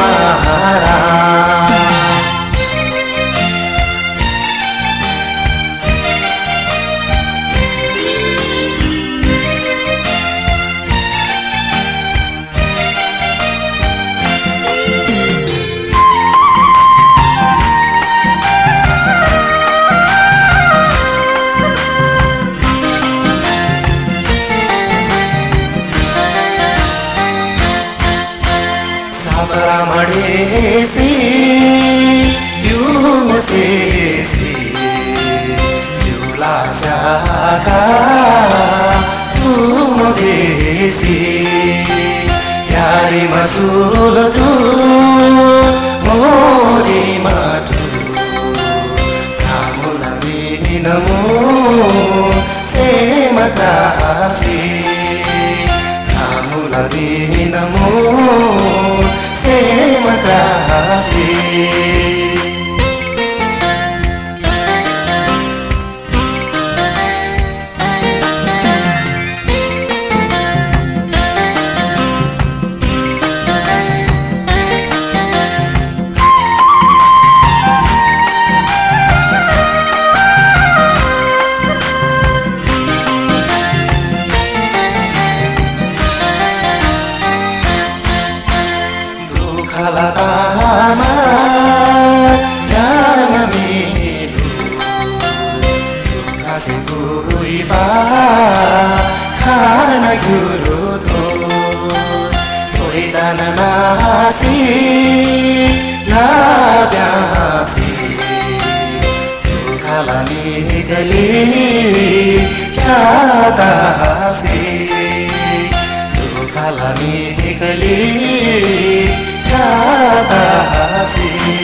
महारा ರಮಣೇತಿ ಯುವತೇಸಿ ಜುಲಾಶಾಕ ತುಮದೇಸಿ ಯಾರಿ ಮಧುಲದು ಮೋರಿ ಮಧು ಕಾಮುಲ ನಮೋ ಸೇಮತಾಸಿ ಕಾಮುಲ ನಮೋ cry. मि दुर्घास गुरुबा खान गुरुध छोइदान नासि लि तो काली गली काली गली assim.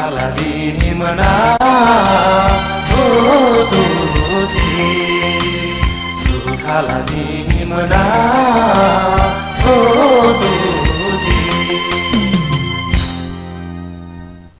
kalabihimna Suduzi Sukhalabihimna